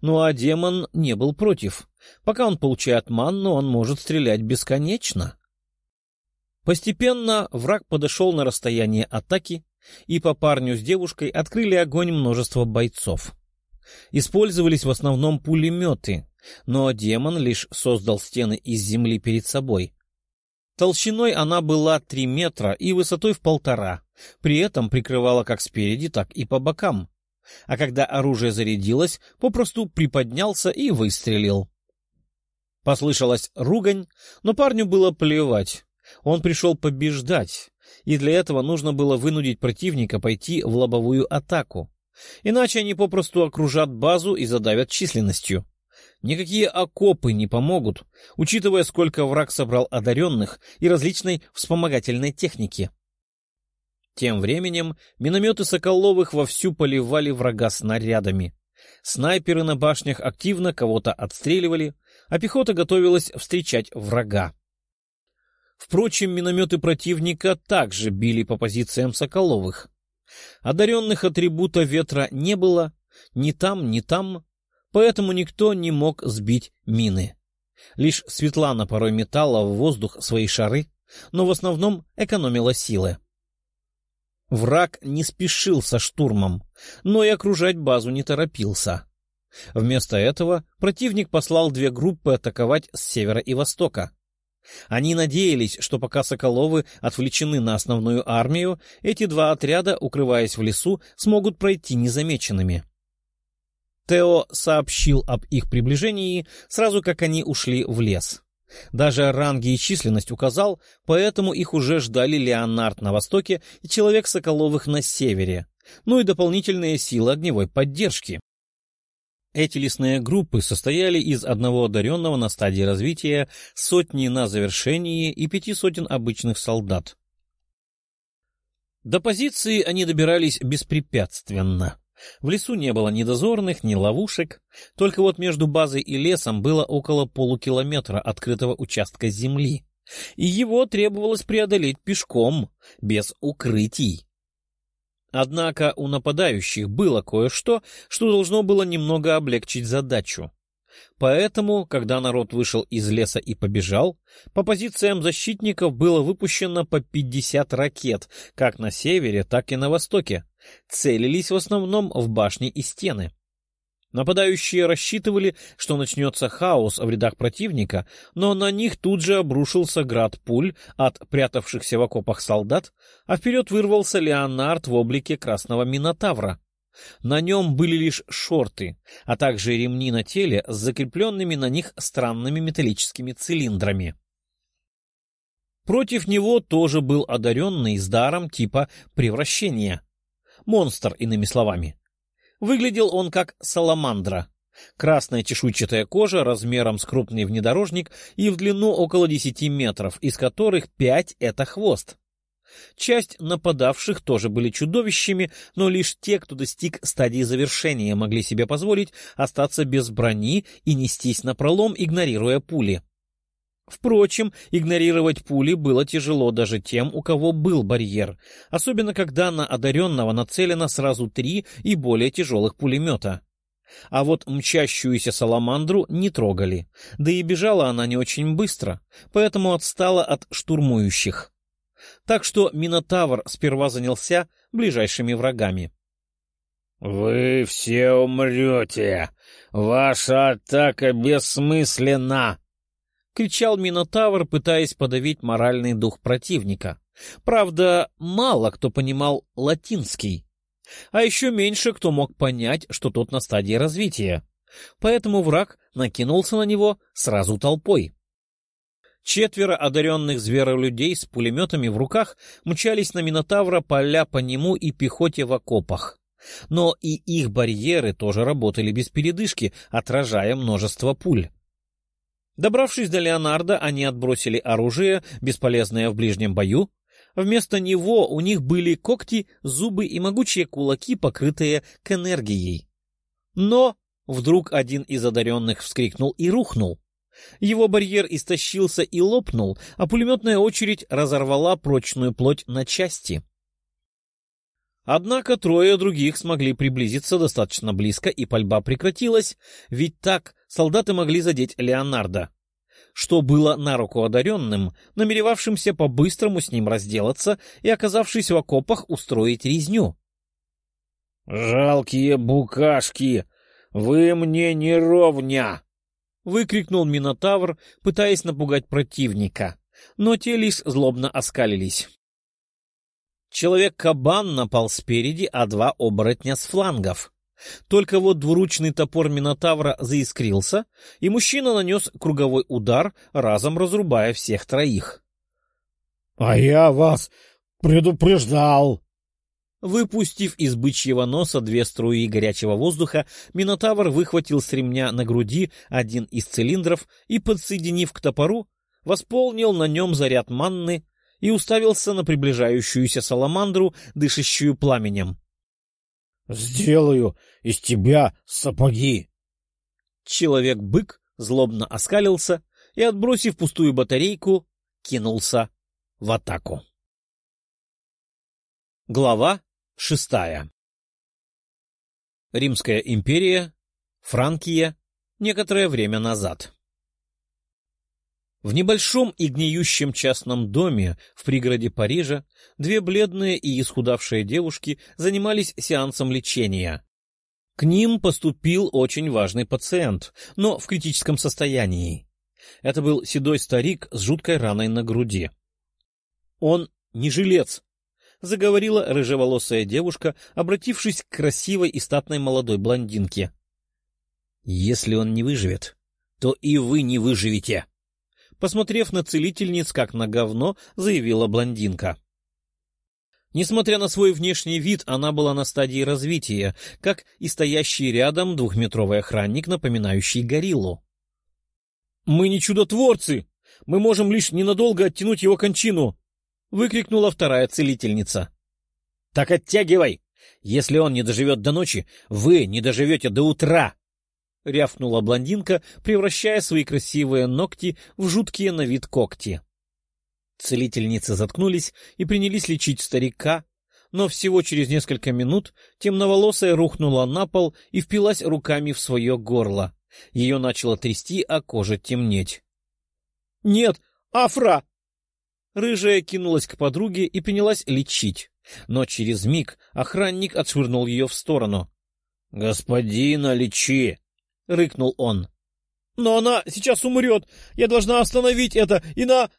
Ну а демон не был против. Пока он получает манну, он может стрелять бесконечно. Постепенно враг подошел на расстояние атаки, и по парню с девушкой открыли огонь множество бойцов. Использовались в основном пулеметы, но демон лишь создал стены из земли перед собой. Толщиной она была три метра и высотой в полтора, при этом прикрывала как спереди, так и по бокам. А когда оружие зарядилось, попросту приподнялся и выстрелил. Послышалась ругань, но парню было плевать. Он пришел побеждать, и для этого нужно было вынудить противника пойти в лобовую атаку. Иначе они попросту окружат базу и задавят численностью. Никакие окопы не помогут, учитывая, сколько враг собрал одаренных и различной вспомогательной техники. Тем временем минометы Соколовых вовсю поливали врага снарядами. Снайперы на башнях активно кого-то отстреливали, а пехота готовилась встречать врага. Впрочем, минометы противника также били по позициям Соколовых. Одаренных атрибута ветра не было ни там, ни там, поэтому никто не мог сбить мины. Лишь Светлана порой метала в воздух свои шары, но в основном экономила силы. Враг не спешил со штурмом, но и окружать базу не торопился. Вместо этого противник послал две группы атаковать с севера и востока. Они надеялись, что пока Соколовы отвлечены на основную армию, эти два отряда, укрываясь в лесу, смогут пройти незамеченными. Тео сообщил об их приближении сразу, как они ушли в лес. Даже ранги и численность указал, поэтому их уже ждали Леонард на востоке и человек Соколовых на севере, ну и дополнительные силы огневой поддержки. Эти лесные группы состояли из одного одаренного на стадии развития, сотни на завершении и пяти сотен обычных солдат. До позиции они добирались беспрепятственно. В лесу не было ни дозорных, ни ловушек, только вот между базой и лесом было около полукилометра открытого участка земли, и его требовалось преодолеть пешком, без укрытий. Однако у нападающих было кое-что, что должно было немного облегчить задачу. Поэтому, когда народ вышел из леса и побежал, по позициям защитников было выпущено по 50 ракет, как на севере, так и на востоке. Целились в основном в башни и стены. Нападающие рассчитывали, что начнется хаос в рядах противника, но на них тут же обрушился град пуль от прятавшихся в окопах солдат, а вперед вырвался Леонард в облике красного Минотавра. На нем были лишь шорты, а также ремни на теле с закрепленными на них странными металлическими цилиндрами. Против него тоже был одаренный с даром типа превращения. Монстр, иными словами. Выглядел он как саламандра. Красная чешуйчатая кожа размером с крупный внедорожник и в длину около десяти метров, из которых пять — это хвост. Часть нападавших тоже были чудовищами, но лишь те, кто достиг стадии завершения, могли себе позволить остаться без брони и нестись напролом, игнорируя пули. Впрочем, игнорировать пули было тяжело даже тем, у кого был барьер, особенно когда на одаренного нацелено сразу три и более тяжелых пулемета. А вот мчащуюся саламандру не трогали, да и бежала она не очень быстро, поэтому отстала от штурмующих. Так что Минотавр сперва занялся ближайшими врагами. — Вы все умрете! Ваша атака бессмысленна! Кричал Минотавр, пытаясь подавить моральный дух противника. Правда, мало кто понимал латинский. А еще меньше кто мог понять, что тот на стадии развития. Поэтому враг накинулся на него сразу толпой. Четверо одаренных зверолюдей с пулеметами в руках мчались на Минотавра, поля по нему и пехоте в окопах. Но и их барьеры тоже работали без передышки, отражая множество пуль. Добравшись до Леонардо, они отбросили оружие, бесполезное в ближнем бою. Вместо него у них были когти, зубы и могучие кулаки, покрытые к энергией. Но вдруг один из одаренных вскрикнул и рухнул. Его барьер истощился и лопнул, а пулеметная очередь разорвала прочную плоть на части. Однако трое других смогли приблизиться достаточно близко, и пальба прекратилась, ведь так солдаты могли задеть Леонардо, что было на руку одаренным, намеревавшимся по-быстрому с ним разделаться и, оказавшись в окопах, устроить резню. «Жалкие букашки! Вы мне не ровня!» — выкрикнул Минотавр, пытаясь напугать противника, но те лишь злобно оскалились. Человек-кабан напал спереди, а два оборотня с флангов. Только вот двуручный топор Минотавра заискрился, и мужчина нанес круговой удар, разом разрубая всех троих. — А я вас предупреждал! Выпустив из бычьего носа две струи горячего воздуха, Минотавр выхватил с ремня на груди один из цилиндров и, подсоединив к топору, восполнил на нем заряд манны и уставился на приближающуюся саламандру, дышащую пламенем. — Сделаю из тебя сапоги! Человек-бык злобно оскалился и, отбросив пустую батарейку, кинулся в атаку. Глава шестая Римская империя, Франкия, некоторое время назад. В небольшом и гниющем частном доме в пригороде Парижа две бледные и исхудавшие девушки занимались сеансом лечения. К ним поступил очень важный пациент, но в критическом состоянии. Это был седой старик с жуткой раной на груди. — Он не жилец, — заговорила рыжеволосая девушка, обратившись к красивой и статной молодой блондинке. — Если он не выживет, то и вы не выживете. — посмотрев на целительниц как на говно, заявила блондинка. Несмотря на свой внешний вид, она была на стадии развития, как и стоящий рядом двухметровый охранник, напоминающий гориллу. — Мы не чудотворцы! Мы можем лишь ненадолго оттянуть его кончину! — выкрикнула вторая целительница. — Так оттягивай! Если он не доживет до ночи, вы не доживете до утра! — рявкнула блондинка, превращая свои красивые ногти в жуткие на вид когти. Целительницы заткнулись и принялись лечить старика, но всего через несколько минут темноволосая рухнула на пол и впилась руками в свое горло. Ее начало трясти, а кожа темнеть. — Нет, Афра! Рыжая кинулась к подруге и принялась лечить, но через миг охранник отшвырнул ее в сторону. — Господина, лечи! — рыкнул он. — Но она сейчас умрет! Я должна остановить это, и на...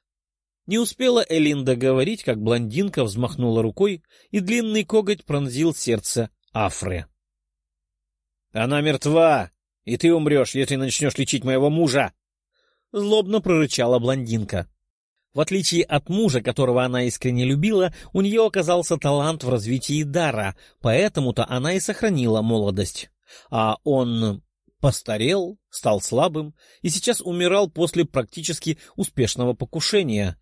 Не успела Элин договорить, как блондинка взмахнула рукой, и длинный коготь пронзил сердце Афры. — Она мертва, и ты умрешь, если начнешь лечить моего мужа! — злобно прорычала блондинка. В отличие от мужа, которого она искренне любила, у нее оказался талант в развитии дара, поэтому-то она и сохранила молодость. А он постарел, стал слабым и сейчас умирал после практически успешного покушения.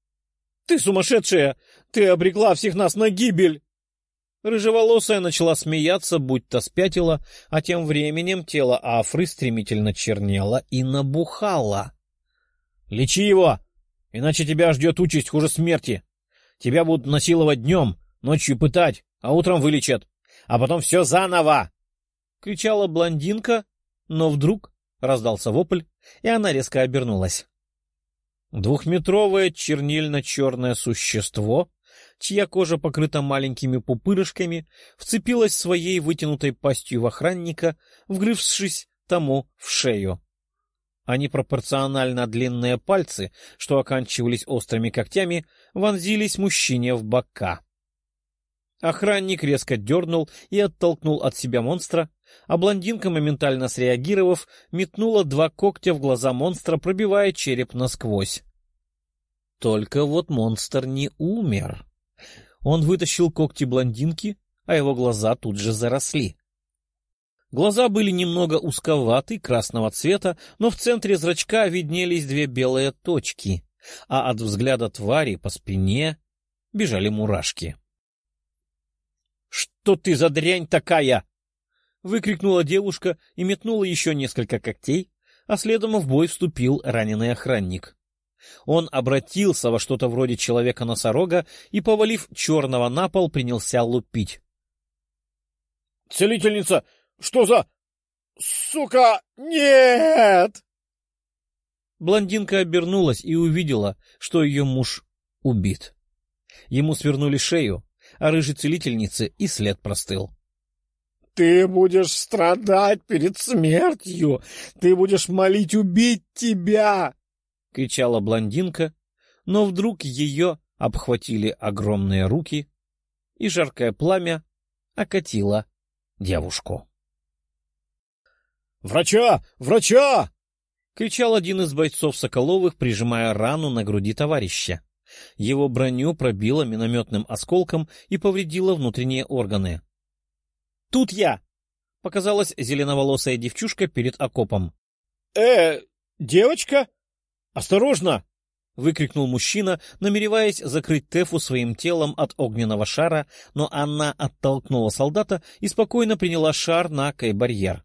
— Ты сумасшедшая! Ты обрекла всех нас на гибель! Рыжеволосая начала смеяться, будто спятила, а тем временем тело Афры стремительно чернело и набухало. — Лечи его, иначе тебя ждет участь хуже смерти. Тебя будут насиловать днем, ночью пытать, а утром вылечат. А потом все заново! — кричала блондинка, но вдруг раздался вопль, и она резко обернулась. Двухметровое чернильно-черное существо, чья кожа покрыта маленькими пупырышками, вцепилось своей вытянутой пастью в охранника, вгрызшись тому в шею. А непропорционально длинные пальцы, что оканчивались острыми когтями, вонзились мужчине в бока. Охранник резко дернул и оттолкнул от себя монстра, а блондинка, моментально среагировав, метнула два когтя в глаза монстра, пробивая череп насквозь. Только вот монстр не умер. Он вытащил когти блондинки, а его глаза тут же заросли. Глаза были немного узковаты, красного цвета, но в центре зрачка виднелись две белые точки, а от взгляда твари по спине бежали мурашки. — Что ты за дрянь такая? Выкрикнула девушка и метнула еще несколько когтей, а следом в бой вступил раненый охранник. Он обратился во что-то вроде человека-носорога и, повалив черного на пол, принялся лупить. — Целительница, что за... Сука, нет! Блондинка обернулась и увидела, что ее муж убит. Ему свернули шею, а рыжей целительнице и след простыл. — Ты будешь страдать перед смертью! Ты будешь молить убить тебя! — кричала блондинка, но вдруг ее обхватили огромные руки, и жаркое пламя окатило девушку. «Врача! Врача!» — кричал один из бойцов Соколовых, прижимая рану на груди товарища. Его броню пробило минометным осколком и повредило внутренние органы. «Тут я!» — показалась зеленоволосая девчушка перед окопом. «Э, девочка? Осторожно!» — выкрикнул мужчина, намереваясь закрыть Тефу своим телом от огненного шара, но она оттолкнула солдата и спокойно приняла шар на кай-барьер.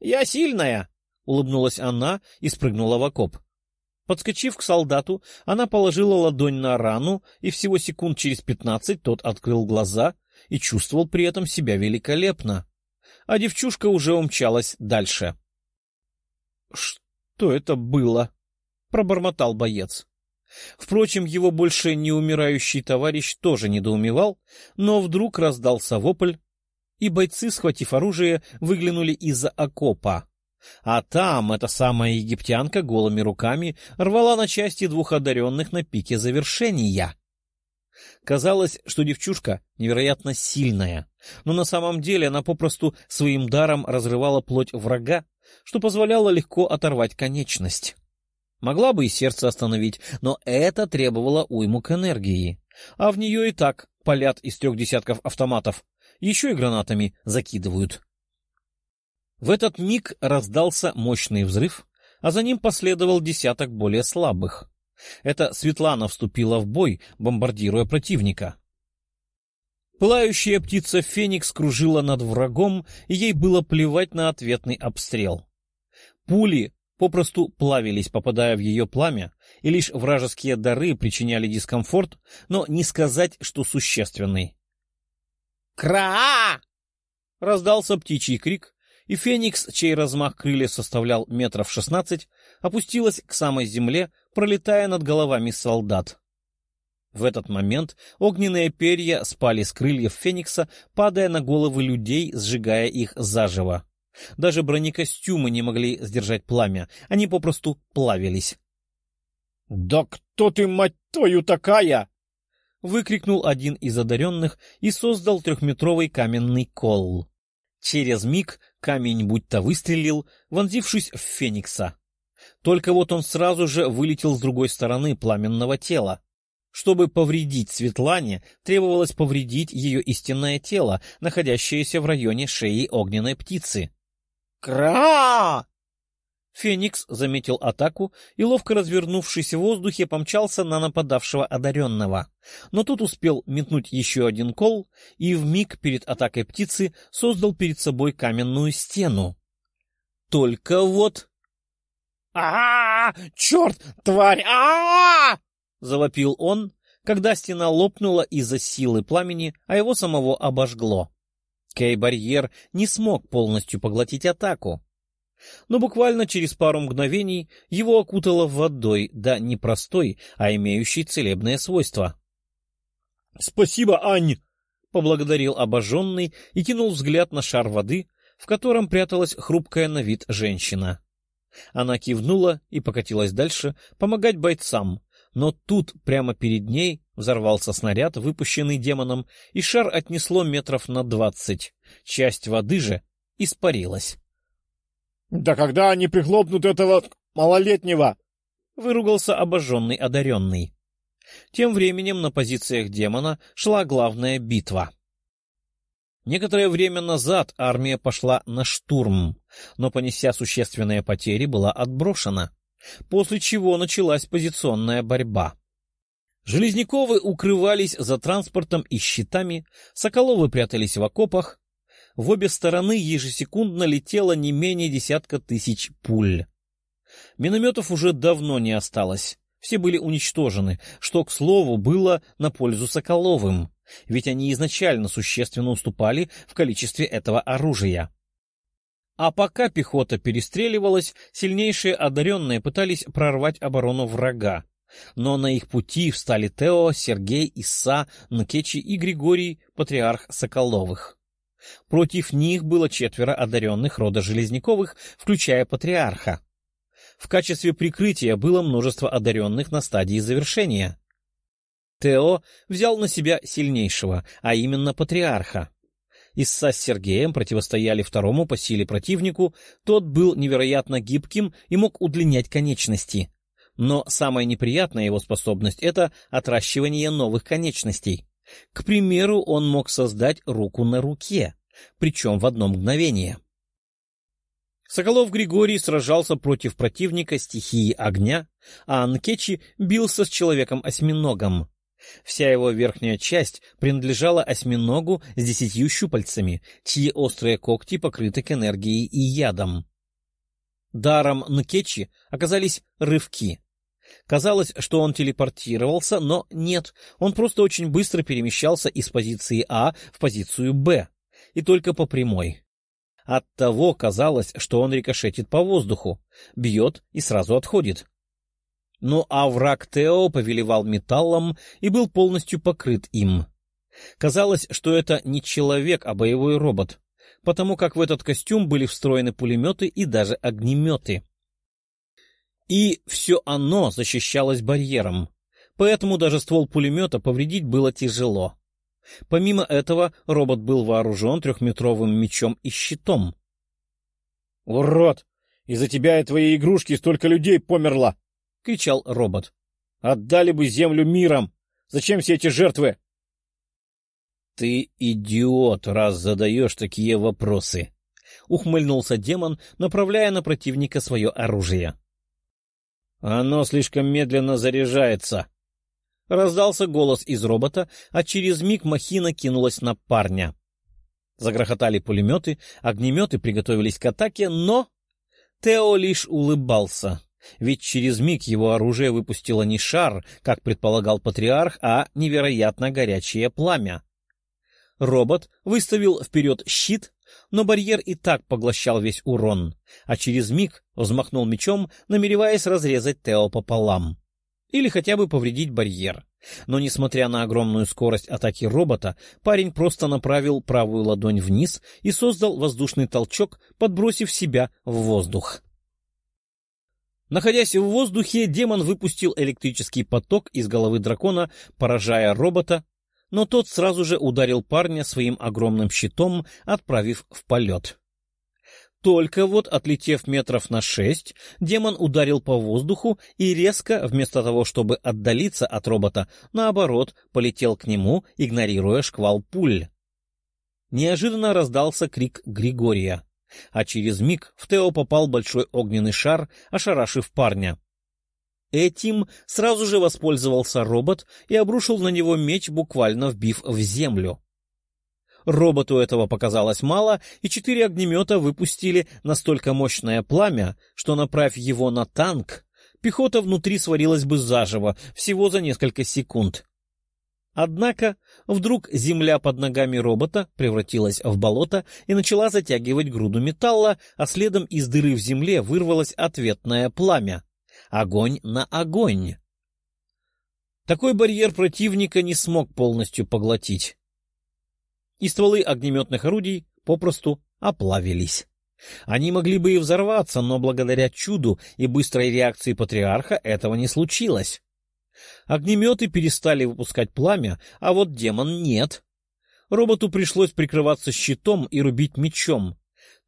«Я сильная!» — улыбнулась она и спрыгнула в окоп. Подскочив к солдату, она положила ладонь на рану, и всего секунд через пятнадцать тот открыл глаза и чувствовал при этом себя великолепно. А девчушка уже умчалась дальше. — Что это было? — пробормотал боец. Впрочем, его больше не умирающий товарищ тоже недоумевал, но вдруг раздался вопль, и бойцы, схватив оружие, выглянули из-за окопа. А там эта самая египтянка голыми руками рвала на части двух одаренных на пике завершения. Казалось, что девчушка невероятно сильная, но на самом деле она попросту своим даром разрывала плоть врага, что позволяло легко оторвать конечность. Могла бы и сердце остановить, но это требовало уйму к энергии, а в нее и так палят из трех десятков автоматов, еще и гранатами закидывают. В этот миг раздался мощный взрыв, а за ним последовал десяток более слабых. Это Светлана вступила в бой, бомбардируя противника. Пылающая птица Феникс кружила над врагом, и ей было плевать на ответный обстрел. Пули попросту плавились, попадая в ее пламя, и лишь вражеские дары причиняли дискомфорт, но не сказать, что существенный. «Кра!» — раздался птичий крик, и Феникс, чей размах крылья составлял метров шестнадцать, опустилась к самой земле, пролетая над головами солдат. В этот момент огненные перья спали с крыльев Феникса, падая на головы людей, сжигая их заживо. Даже бронекостюмы не могли сдержать пламя, они попросту плавились. — Да кто ты, мать твою, такая? — выкрикнул один из одаренных и создал трехметровый каменный кол. Через миг камень будто выстрелил, вонзившись в Феникса. Только вот он сразу же вылетел с другой стороны пламенного тела. Чтобы повредить Светлане, требовалось повредить ее истинное тело, находящееся в районе шеи огненной птицы. «Кра!» Феникс заметил атаку и, ловко развернувшись в воздухе, помчался на нападавшего одаренного. Но тут успел метнуть еще один кол и в миг перед атакой птицы создал перед собой каменную стену. Только вот... а, Черт, тварь! а, -а, -а завопил он, когда стена лопнула из-за силы пламени, а его самого обожгло. Кей-барьер не смог полностью поглотить атаку, но буквально через пару мгновений его окутало водой, да не простой, а имеющей целебные свойства. — Спасибо, Ань! — поблагодарил обожженный и кинул взгляд на шар воды, в котором пряталась хрупкая на вид женщина. Она кивнула и покатилась дальше помогать бойцам, но тут прямо перед ней взорвался снаряд, выпущенный демоном, и шар отнесло метров на двадцать. Часть воды же испарилась. «Да когда они прихлопнут этого малолетнего?» — выругался обожженный одаренный. Тем временем на позициях демона шла главная битва. Некоторое время назад армия пошла на штурм, но, понеся существенные потери, была отброшена, после чего началась позиционная борьба. Железняковы укрывались за транспортом и щитами, Соколовы прятались в окопах, в обе стороны ежесекундно летело не менее десятка тысяч пуль. Минометов уже давно не осталось. все были уничтожены, что, к слову, было на пользу Соколовым, ведь они изначально существенно уступали в количестве этого оружия. А пока пехота перестреливалась, сильнейшие одаренные пытались прорвать оборону врага. Но на их пути встали Тео, Сергей, Иса, Нкечи и Григорий, патриарх Соколовых. Против них было четверо одаренных рода Железняковых, включая патриарха. В качестве прикрытия было множество одаренных на стадии завершения. Тео взял на себя сильнейшего, а именно патриарха. Исса с Сергеем противостояли второму по силе противнику, тот был невероятно гибким и мог удлинять конечности. Но самая неприятная его способность — это отращивание новых конечностей. К примеру, он мог создать руку на руке, причем в одно мгновение. Соколов Григорий сражался против противника стихии огня, а Анкечи бился с человеком-осьминогом. Вся его верхняя часть принадлежала осьминогу с десятью щупальцами, чьи острые когти покрыты к энергией и ядом. Даром Нкечи оказались рывки. Казалось, что он телепортировался, но нет, он просто очень быстро перемещался из позиции А в позицию Б, и только по прямой. Оттого казалось, что он рикошетит по воздуху, бьет и сразу отходит. Ну а враг Тео повелевал металлом и был полностью покрыт им. Казалось, что это не человек, а боевой робот, потому как в этот костюм были встроены пулеметы и даже огнеметы. И все оно защищалось барьером, поэтому даже ствол пулемета повредить было тяжело. Помимо этого, робот был вооружен трехметровым мечом и щитом. — Урод! Из-за тебя и твоей игрушки столько людей померло! — кричал робот. — Отдали бы землю миром! Зачем все эти жертвы? — Ты идиот, раз задаешь такие вопросы! — ухмыльнулся демон, направляя на противника свое оружие. — Оно слишком медленно заряжается, Раздался голос из робота, а через миг махина кинулась на парня. Загрохотали пулеметы, огнеметы приготовились к атаке, но... Тео лишь улыбался, ведь через миг его оружие выпустило не шар, как предполагал патриарх, а невероятно горячее пламя. Робот выставил вперед щит, но барьер и так поглощал весь урон, а через миг взмахнул мечом, намереваясь разрезать Тео пополам или хотя бы повредить барьер. Но, несмотря на огромную скорость атаки робота, парень просто направил правую ладонь вниз и создал воздушный толчок, подбросив себя в воздух. Находясь в воздухе, демон выпустил электрический поток из головы дракона, поражая робота, но тот сразу же ударил парня своим огромным щитом, отправив в полет. Только вот, отлетев метров на шесть, демон ударил по воздуху и резко, вместо того, чтобы отдалиться от робота, наоборот, полетел к нему, игнорируя шквал пуль. Неожиданно раздался крик Григория, а через миг в Тео попал большой огненный шар, ошарашив парня. Этим сразу же воспользовался робот и обрушил на него меч, буквально вбив в землю. Роботу этого показалось мало, и четыре огнемета выпустили настолько мощное пламя, что, направь его на танк, пехота внутри сварилась бы заживо, всего за несколько секунд. Однако вдруг земля под ногами робота превратилась в болото и начала затягивать груду металла, а следом из дыры в земле вырвалось ответное пламя. Огонь на огонь. Такой барьер противника не смог полностью поглотить и стволы огнеметных орудий попросту оплавились. Они могли бы и взорваться, но благодаря чуду и быстрой реакции патриарха этого не случилось. Огнеметы перестали выпускать пламя, а вот демон нет. Роботу пришлось прикрываться щитом и рубить мечом.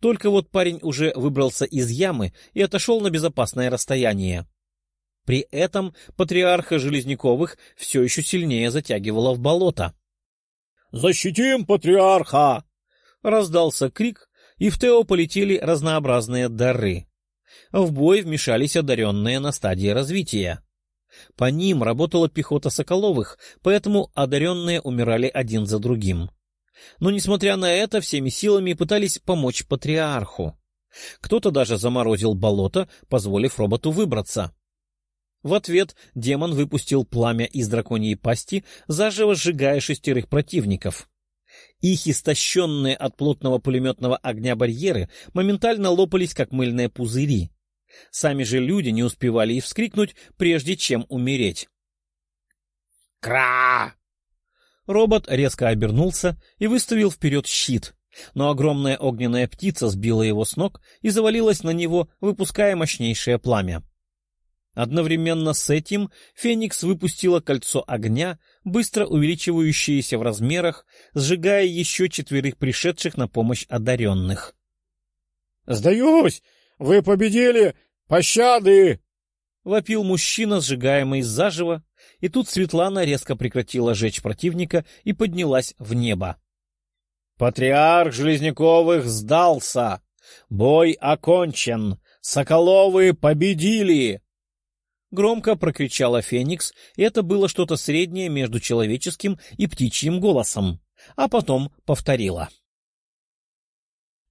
Только вот парень уже выбрался из ямы и отошел на безопасное расстояние. При этом патриарха Железняковых все еще сильнее затягивало в болото. Защитим патриарха!» Раздался крик, и в Тео полетели разнообразные дары. В бой вмешались одаренные на стадии развития. По ним работала пехота Соколовых, поэтому одаренные умирали один за другим. Но, несмотря на это, всеми силами пытались помочь патриарху. Кто-то даже заморозил болото, позволив роботу выбраться. В ответ демон выпустил пламя из драконьей пасти, заживо сжигая шестерых противников. Их истощенные от плотного пулеметного огня барьеры моментально лопались, как мыльные пузыри. Сами же люди не успевали и вскрикнуть, прежде чем умереть. «Кра!» Робот резко обернулся и выставил вперед щит, но огромная огненная птица сбила его с ног и завалилась на него, выпуская мощнейшее пламя. Одновременно с этим Феникс выпустила кольцо огня, быстро увеличивающееся в размерах, сжигая еще четверых пришедших на помощь одаренных. — Сдаюсь! Вы победили! Пощады! — вопил мужчина, сжигаемый заживо, и тут Светлана резко прекратила жечь противника и поднялась в небо. — Патриарх Железняковых сдался! Бой окончен! Соколовы победили! Громко прокричала Феникс, и это было что-то среднее между человеческим и птичьим голосом, а потом повторила.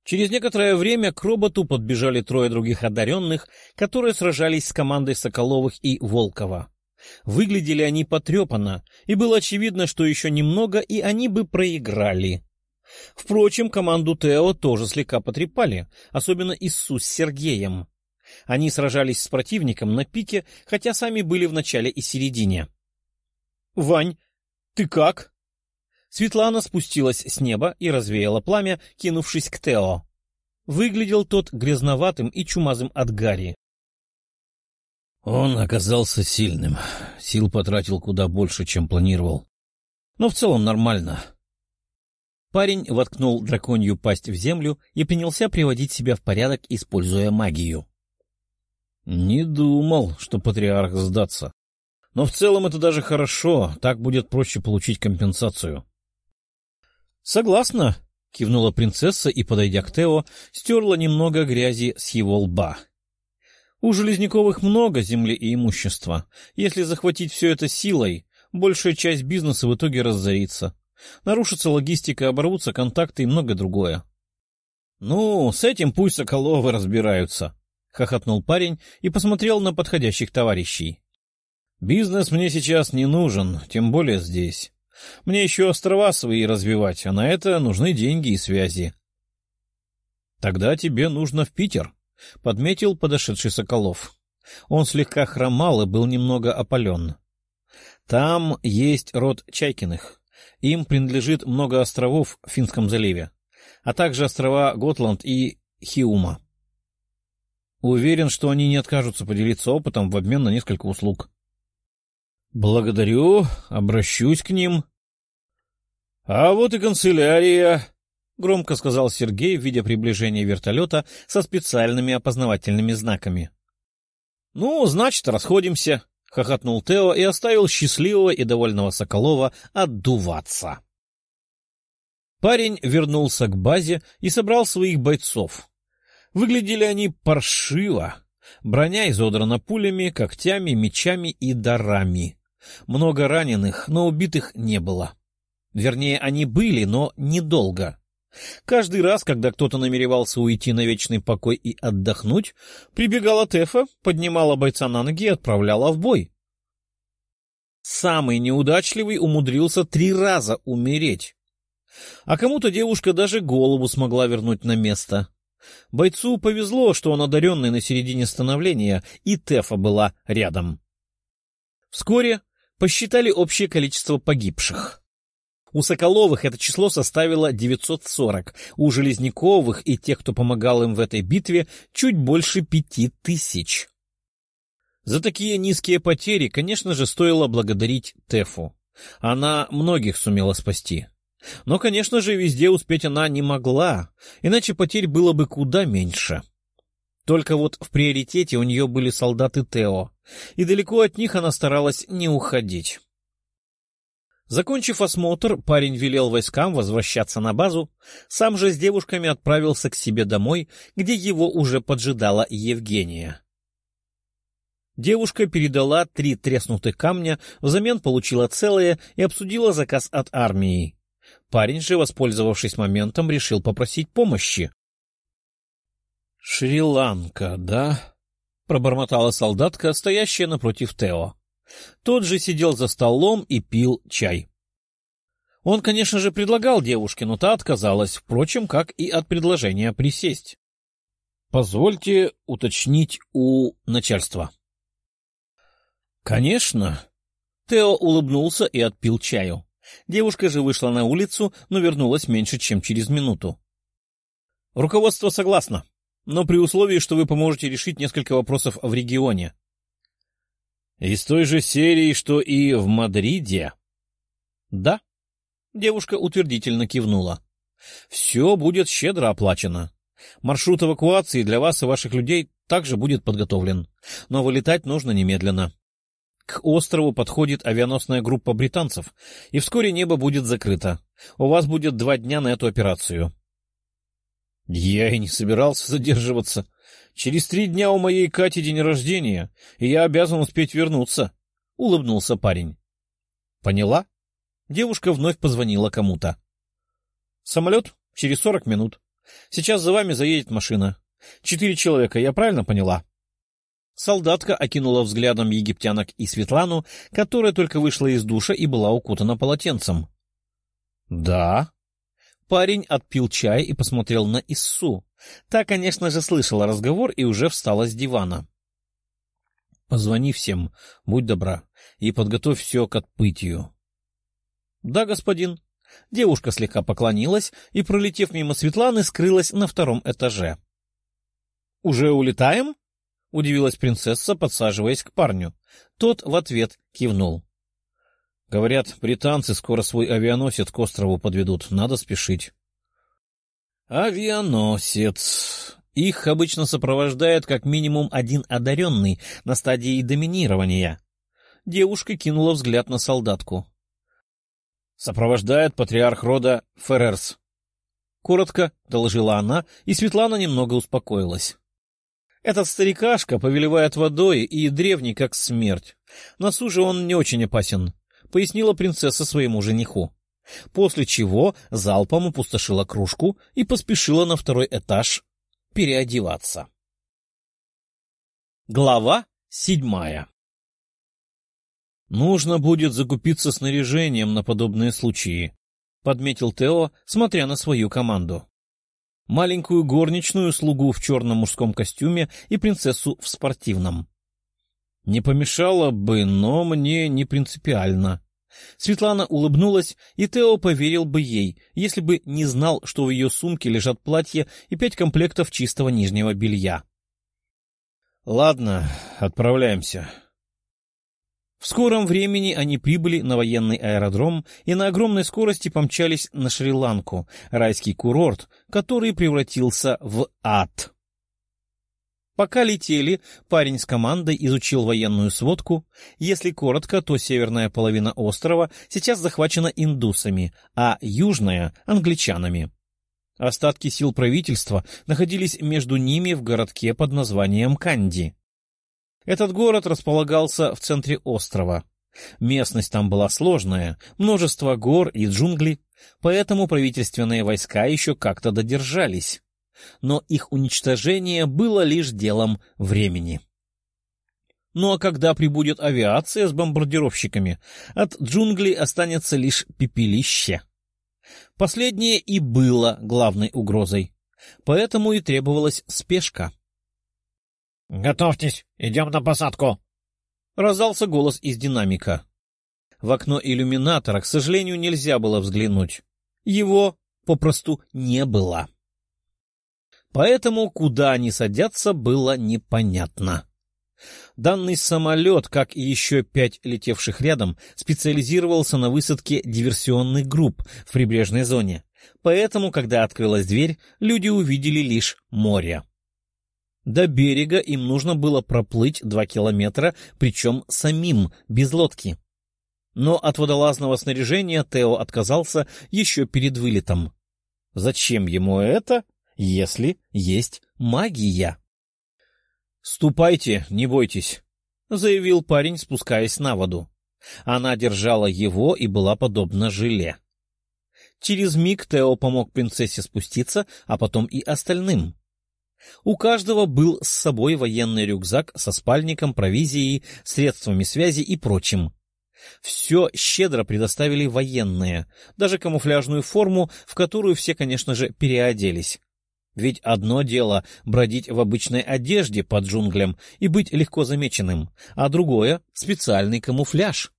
Через некоторое время к роботу подбежали трое других одаренных, которые сражались с командой Соколовых и Волкова. Выглядели они потрепанно, и было очевидно, что еще немного, и они бы проиграли. Впрочем, команду Тео тоже слегка потрепали, особенно Иисус с Сергеем. Они сражались с противником на пике, хотя сами были в начале и середине. — Вань, ты как? Светлана спустилась с неба и развеяла пламя, кинувшись к Тео. Выглядел тот грязноватым и чумазым от гари. Он оказался сильным. Сил потратил куда больше, чем планировал. Но в целом нормально. Парень воткнул драконью пасть в землю и принялся приводить себя в порядок, используя магию. Не думал, что патриарх сдаться. Но в целом это даже хорошо, так будет проще получить компенсацию. Согласна, кивнула принцесса и, подойдя к Тео, стерла немного грязи с его лба. У Железняковых много земли и имущества. Если захватить все это силой, большая часть бизнеса в итоге разорится. Нарушится логистика, оборвутся контакты и многое другое. — Ну, с этим пусть Соколовы разбираются, — хохотнул парень и посмотрел на подходящих товарищей. «Бизнес мне сейчас не нужен, тем более здесь. Мне еще острова свои развивать, а на это нужны деньги и связи». «Тогда тебе нужно в Питер», — подметил подошедший Соколов. Он слегка хромал и был немного опален. «Там есть род Чайкиных. Им принадлежит много островов в Финском заливе, а также острова Готланд и Хиума. Уверен, что они не откажутся поделиться опытом в обмен на несколько услуг. Благодарю, обращусь к ним. — А вот и канцелярия, — громко сказал Сергей, видя приближение вертолета со специальными опознавательными знаками. — Ну, значит, расходимся, — хохотнул Тео и оставил счастливого и довольного Соколова отдуваться. Парень вернулся к базе и собрал своих бойцов. Выглядели они паршиво. Броня изодрана пулями, когтями, мечами и дарами. Много раненых, но убитых не было. Вернее, они были, но недолго. Каждый раз, когда кто-то намеревался уйти на вечный покой и отдохнуть, прибегала Тефа, поднимала бойца на ноги и отправляла в бой. Самый неудачливый умудрился три раза умереть. А кому-то девушка даже голову смогла вернуть на место. Бойцу повезло, что он одаренный на середине становления, и Тефа была рядом. Вскоре посчитали общее количество погибших. У Соколовых это число составило 940, у Железняковых и тех, кто помогал им в этой битве, чуть больше пяти тысяч. За такие низкие потери, конечно же, стоило благодарить Тефу. Она многих сумела спасти. Но, конечно же, везде успеть она не могла, иначе потерь было бы куда меньше. Только вот в приоритете у нее были солдаты Тео, и далеко от них она старалась не уходить. Закончив осмотр, парень велел войскам возвращаться на базу, сам же с девушками отправился к себе домой, где его уже поджидала Евгения. Девушка передала три треснутых камня, взамен получила целое и обсудила заказ от армии. Парень же, воспользовавшись моментом, решил попросить помощи. — Шри-Ланка, да? — пробормотала солдатка, стоящая напротив Тео. Тот же сидел за столом и пил чай. Он, конечно же, предлагал девушке, но та отказалась, впрочем, как и от предложения присесть. «Позвольте уточнить у начальства». «Конечно». Тео улыбнулся и отпил чаю. Девушка же вышла на улицу, но вернулась меньше, чем через минуту. «Руководство согласно, но при условии, что вы поможете решить несколько вопросов в регионе». «Из той же серии, что и в Мадриде?» «Да», Девушка утвердительно кивнула. «Все будет щедро оплачено. Маршрут эвакуации для вас и ваших людей также будет подготовлен. Но вылетать нужно немедленно. К острову подходит авианосная группа британцев, и вскоре небо будет закрыто. У вас будет два дня на эту операцию». «Я и не собирался задерживаться. Через три дня у моей Кати день рождения, и я обязан успеть вернуться», — улыбнулся парень. «Поняла?» Девушка вновь позвонила кому-то. «Самолет через сорок минут. Сейчас за вами заедет машина. Четыре человека, я правильно поняла?» Солдатка окинула взглядом египтянок и Светлану, которая только вышла из душа и была укутана полотенцем. «Да». Парень отпил чай и посмотрел на Иссу. Та, конечно же, слышала разговор и уже встала с дивана. «Позвони всем, будь добра, и подготовь все к отплытию. «Да, господин». Девушка слегка поклонилась и, пролетев мимо Светланы, скрылась на втором этаже. «Уже улетаем?» — удивилась принцесса, подсаживаясь к парню. Тот в ответ кивнул. «Говорят, британцы скоро свой авианосец к острову подведут. Надо спешить». «Авианосец», их обычно сопровождает как минимум один одаренный на стадии доминирования. Девушка кинула взгляд на солдатку. Сопровождает патриарх рода Феррерс. Коротко доложила она, и Светлана немного успокоилась. Этот старикашка повелевает водой и древний, как смерть. На суше он не очень опасен, — пояснила принцесса своему жениху. После чего залпом опустошила кружку и поспешила на второй этаж переодеваться. Глава седьмая «Нужно будет закупиться снаряжением на подобные случаи», — подметил Тео, смотря на свою команду. Маленькую горничную, слугу в черном мужском костюме и принцессу в спортивном. «Не помешало бы, но мне не принципиально». Светлана улыбнулась, и Тео поверил бы ей, если бы не знал, что в ее сумке лежат платья и пять комплектов чистого нижнего белья. «Ладно, отправляемся», в скором времени они прибыли на военный аэродром и на огромной скорости помчались на Шри-Ланку, райский курорт, который превратился в ад. Пока летели, парень с командой изучил военную сводку. Если коротко, то северная половина острова сейчас захвачена индусами, а южная — англичанами. Остатки сил правительства находились между ними в городке под названием Канди. Этот город располагался в центре острова. Местность там была сложная, множество гор и джунглей, поэтому правительственные войска еще как-то додержались. Но их уничтожение было лишь делом времени. Ну а когда прибудет авиация с бомбардировщиками, от джунглей останется лишь пепелище. Последнее и было главной угрозой, поэтому и требовалась спешка. — Готовьтесь, идем на посадку! — раздался голос из динамика. В окно иллюминатора, к сожалению, нельзя было взглянуть. Его попросту не было. Поэтому, куда они садятся, было непонятно. Данный самолет, как и еще пять летевших рядом, специализировался на высадке диверсионных групп в прибрежной зоне. Поэтому, когда открылась дверь, люди увидели лишь море. До берега им нужно было проплыть два километра, причем самим, без лодки. Но от водолазного снаряжения Тео отказался еще перед вылетом. Зачем ему это, если есть магия? «Ступайте, не бойтесь», — заявил парень, спускаясь на воду. Она держала его и была подобна желе. Через миг Тео помог принцессе спуститься, а потом и остальным. У каждого был с собой военный рюкзак со спальником, провизией, средствами связи и прочим. Все щедро предоставили военные, даже камуфляжную форму, в которую все, конечно же, переоделись. Ведь одно дело бродить в обычной одежде под джунглям и быть легко замеченным, а другое — специальный камуфляж.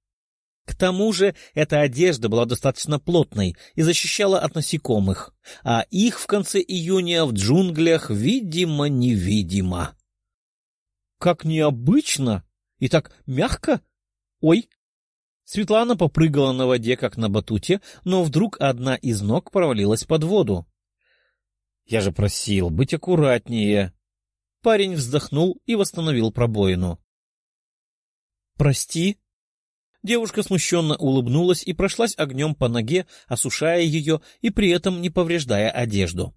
К тому же эта одежда была достаточно плотной и защищала от насекомых, а их в конце июня в джунглях видимо-невидимо. Как необычно и так мягко. Ой! Светлана попрыгала на воде, как на батуте, но вдруг одна из ног провалилась под воду. Я же просил быть аккуратнее. Парень вздохнул и восстановил пробоину. — Прости, Девушка смущенно улыбнулась и прошлась огнем по ноге, осушая ее и при этом не повреждая одежду.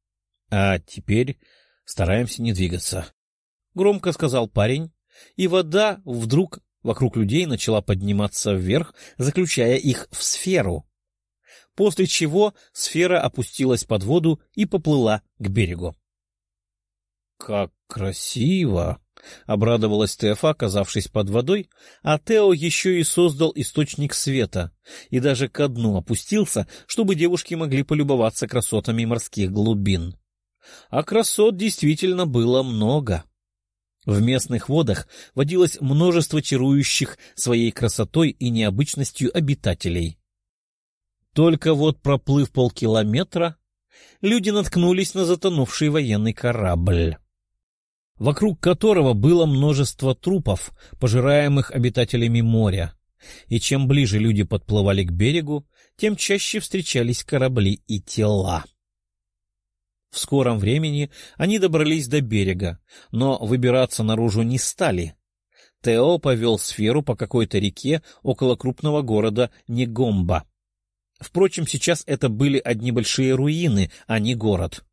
— А теперь стараемся не двигаться, — громко сказал парень, и вода вдруг вокруг людей начала подниматься вверх, заключая их в сферу. После чего сфера опустилась под воду и поплыла к берегу. — Как красиво! — обрадовалась Теофа, оказавшись под водой, а Тео еще и создал источник света и даже ко дну опустился, чтобы девушки могли полюбоваться красотами морских глубин. А красот действительно было много. В местных водах водилось множество чарующих своей красотой и необычностью обитателей. Только вот проплыв полкилометра, люди наткнулись на затонувший военный корабль вокруг которого было множество трупов, пожираемых обитателями моря. И чем ближе люди подплывали к берегу, тем чаще встречались корабли и тела. В скором времени они добрались до берега, но выбираться наружу не стали. Тео повел сферу по какой-то реке около крупного города Негомба. Впрочем, сейчас это были одни большие руины, а не город.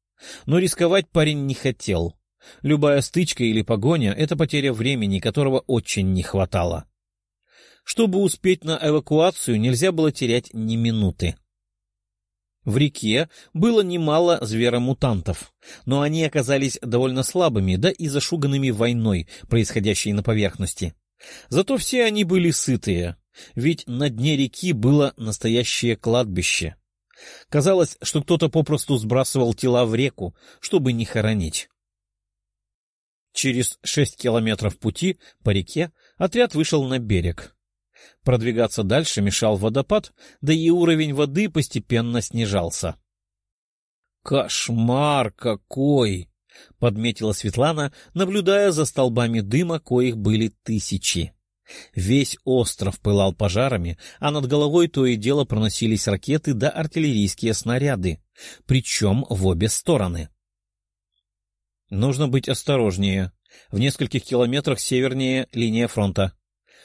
Но рисковать парень не хотел. Любая стычка или погоня — это потеря времени, которого очень не хватало. Чтобы успеть на эвакуацию, нельзя было терять ни минуты. В реке было немало зверомутантов, но они оказались довольно слабыми, да и зашуганными войной, происходящей на поверхности. Зато все они были сытые, ведь на дне реки было настоящее кладбище. Казалось, что кто-то попросту сбрасывал тела в реку, чтобы не хоронить. Через шесть километров пути по реке отряд вышел на берег. Продвигаться дальше мешал водопад, да и уровень воды постепенно снижался. «Кошмар какой!» — подметила Светлана, наблюдая за столбами дыма, коих были тысячи. Весь остров пылал пожарами, а над головой то и дело проносились ракеты да артиллерийские снаряды, причем в обе стороны. Нужно быть осторожнее. В нескольких километрах севернее линия фронта.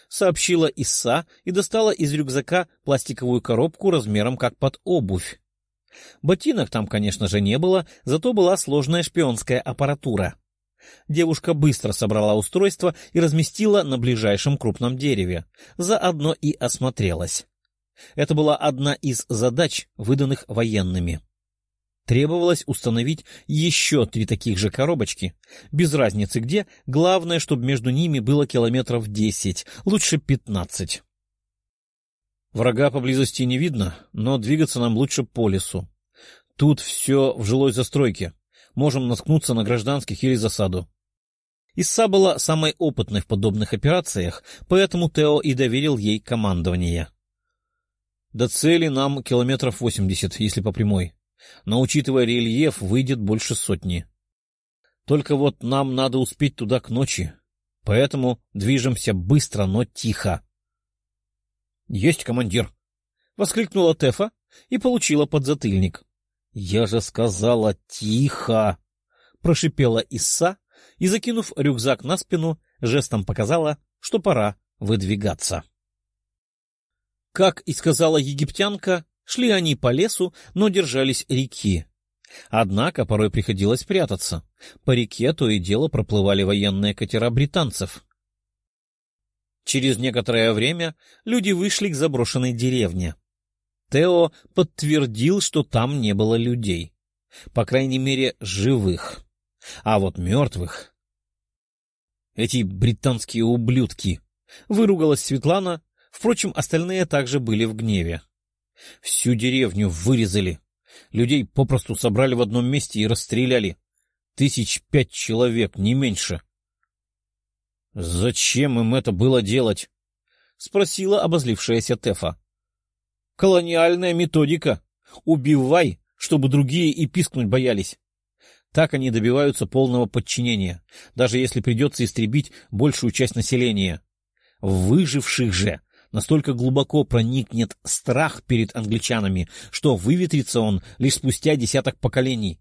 Сообщила Исса и достала из рюкзака пластиковую коробку размером как под обувь. Ботинок там, конечно же, не было, зато была сложная шпионская аппаратура. Девушка быстро собрала устройство и разместила на ближайшем крупном дереве. Заодно и осмотрелась. Это была одна из задач, выданных военными. Требовалось установить еще три таких же коробочки. Без разницы где, главное, чтобы между ними было километров десять, лучше пятнадцать. Врага поблизости не видно, но двигаться нам лучше по лесу. Тут все в жилой застройке. Можем наткнуться на гражданских или засаду. Исса была самой опытной в подобных операциях, поэтому Тео и доверил ей командование. До цели нам километров восемьдесят, если по прямой но, учитывая рельеф, выйдет больше сотни. Только вот нам надо успеть туда к ночи, поэтому движемся быстро, но тихо. — Есть, командир! — воскликнула Тефа и получила подзатыльник. — Я же сказала тихо! — прошипела Исса и, закинув рюкзак на спину, жестом показала, что пора выдвигаться. Как и сказала египтянка, Шли они по лесу, но держались реки. Однако порой приходилось прятаться. По реке то и дело проплывали военные катера британцев. Через некоторое время люди вышли к заброшенной деревне. Тео подтвердил, что там не было людей. По крайней мере, живых. А вот мертвых... Эти британские ублюдки! Выругалась Светлана, впрочем, остальные также были в гневе. Всю деревню вырезали. Людей попросту собрали в одном месте и расстреляли. Тысяч пять человек, не меньше. — Зачем им это было делать? — спросила обозлившаяся Тефа. — Колониальная методика. Убивай, чтобы другие и пискнуть боялись. Так они добиваются полного подчинения, даже если придется истребить большую часть населения. Выживших же настолько глубоко проникнет страх перед англичанами, что выветрится он лишь спустя десяток поколений.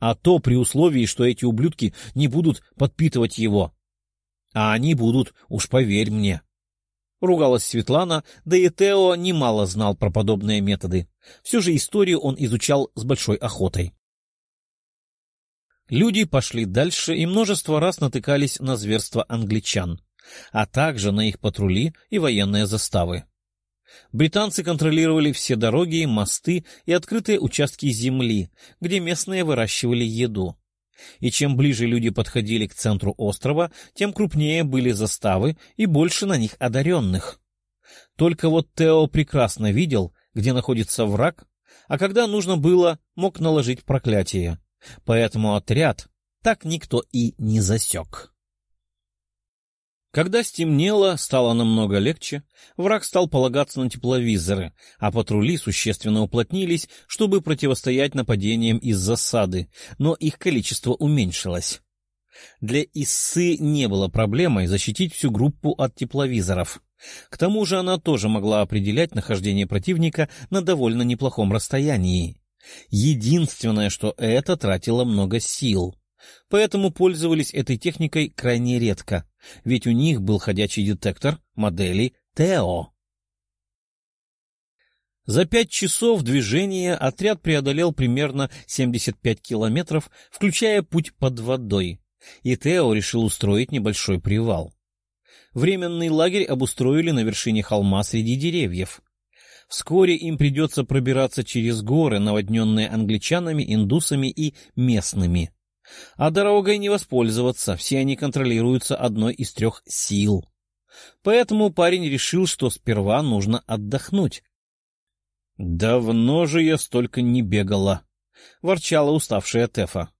А то при условии, что эти ублюдки не будут подпитывать его. А они будут, уж поверь мне. Ругалась Светлана, да и Тео немало знал про подобные методы. Все же историю он изучал с большой охотой. Люди пошли дальше и множество раз натыкались на зверства англичан, а также на их патрули и военные заставы. Британцы контролировали все дороги, мосты и открытые участки земли, где местные выращивали еду. И чем ближе люди подходили к центру острова, тем крупнее были заставы и больше на них одаренных. Только вот Тео прекрасно видел, где находится враг, а когда нужно было, мог наложить проклятие. Поэтому отряд так никто и не засек. Когда стемнело, стало намного легче, враг стал полагаться на тепловизоры, а патрули существенно уплотнились, чтобы противостоять нападениям из засады, но их количество уменьшилось. Для Иссы не было проблемой защитить всю группу от тепловизоров. К тому же она тоже могла определять нахождение противника на довольно неплохом расстоянии. Единственное, что это тратило много сил поэтому пользовались этой техникой крайне редко, ведь у них был ходячий детектор модели Тео. За пять часов движения отряд преодолел примерно 75 километров, включая путь под водой, и Тео решил устроить небольшой привал. Временный лагерь обустроили на вершине холма среди деревьев. Вскоре им придется пробираться через горы, наводненные англичанами, индусами и местными. А дорогой не воспользоваться, все они контролируются одной из трех сил. Поэтому парень решил, что сперва нужно отдохнуть. — Давно же я столько не бегала, — ворчала уставшая Тефа.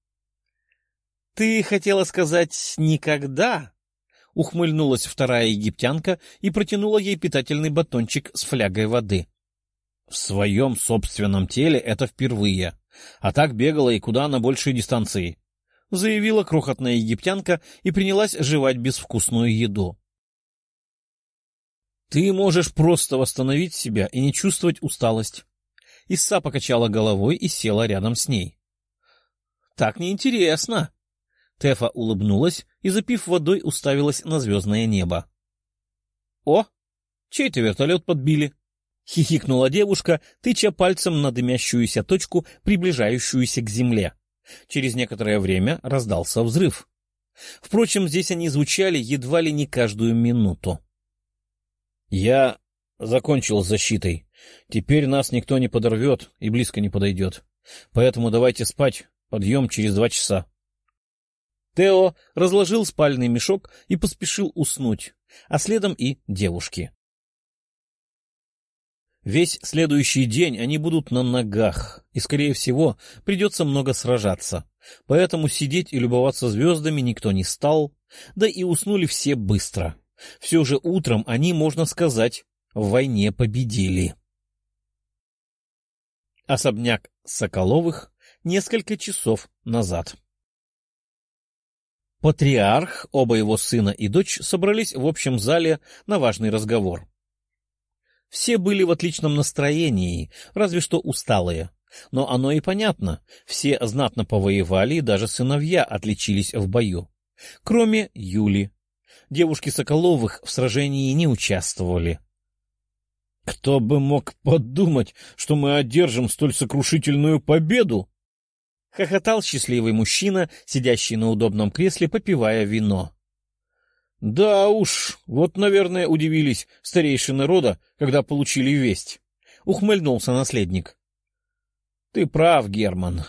— Ты хотела сказать «никогда»? — ухмыльнулась вторая египтянка и протянула ей питательный батончик с флягой воды. — В своем собственном теле это впервые, а так бегала и куда на большей дистанции. — заявила крохотная египтянка и принялась жевать безвкусную еду. «Ты можешь просто восстановить себя и не чувствовать усталость». Исса покачала головой и села рядом с ней. «Так неинтересно!» Тефа улыбнулась и, запив водой, уставилась на звездное небо. «О, чей-то вертолет подбили!» — хихикнула девушка, тыча пальцем на дымящуюся точку, приближающуюся к земле. Через некоторое время раздался взрыв. Впрочем, здесь они звучали едва ли не каждую минуту. «Я закончил с защитой. Теперь нас никто не подорвет и близко не подойдет. Поэтому давайте спать. Подъем через два часа». Тео разложил спальный мешок и поспешил уснуть, а следом и девушки. Весь следующий день они будут на ногах, и, скорее всего, придется много сражаться. Поэтому сидеть и любоваться звездами никто не стал, да и уснули все быстро. Все же утром они, можно сказать, в войне победили. Особняк Соколовых несколько часов назад. Патриарх, оба его сына и дочь собрались в общем зале на важный разговор. Все были в отличном настроении, разве что усталые. Но оно и понятно, все знатно повоевали, и даже сыновья отличились в бою. Кроме Юли. Девушки Соколовых в сражении не участвовали. — Кто бы мог подумать, что мы одержим столь сокрушительную победу? — хохотал счастливый мужчина, сидящий на удобном кресле, попивая вино. Да уж, вот, наверное, удивились старейшины рода, когда получили весть. Ухмыльнулся наследник. Ты прав, Герман.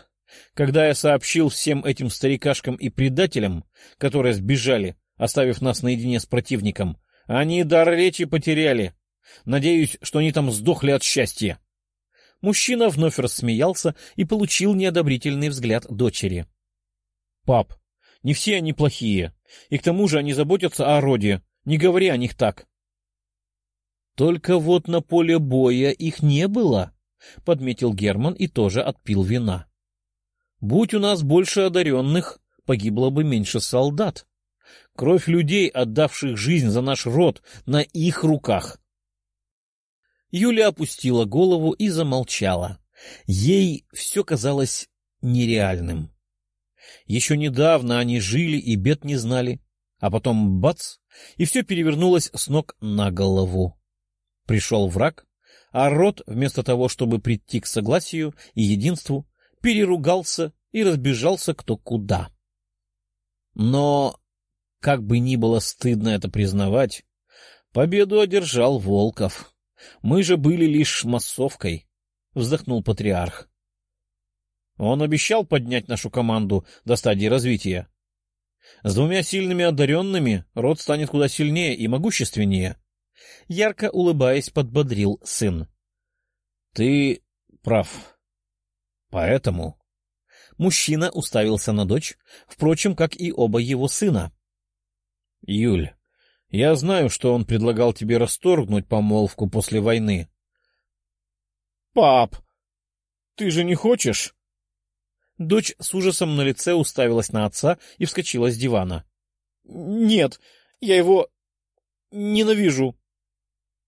Когда я сообщил всем этим старикашкам и предателям, которые сбежали, оставив нас наедине с противником, они дар речи потеряли. Надеюсь, что они там сдохли от счастья. Мужчина вновь рассмеялся и получил неодобрительный взгляд дочери. — Пап, не все они плохие, и к тому же они заботятся о роде, не говори о них так. — Только вот на поле боя их не было, — подметил Герман и тоже отпил вина. — Будь у нас больше одаренных, погибло бы меньше солдат. Кровь людей, отдавших жизнь за наш род, на их руках. Юля опустила голову и замолчала. Ей все казалось нереальным. Еще недавно они жили и бед не знали, а потом бац, и все перевернулось с ног на голову. Пришел враг, а род, вместо того, чтобы прийти к согласию и единству, переругался и разбежался кто куда. Но, как бы ни было стыдно это признавать, победу одержал Волков. Мы же были лишь массовкой, — вздохнул патриарх. Он обещал поднять нашу команду до стадии развития. С двумя сильными одаренными род станет куда сильнее и могущественнее. Ярко улыбаясь, подбодрил сын. — Ты прав. Поэтому... Мужчина уставился на дочь, впрочем, как и оба его сына. — Юль, я знаю, что он предлагал тебе расторгнуть помолвку после войны. — Пап, ты же не хочешь? Дочь с ужасом на лице уставилась на отца и вскочила с дивана. — Нет, я его ненавижу.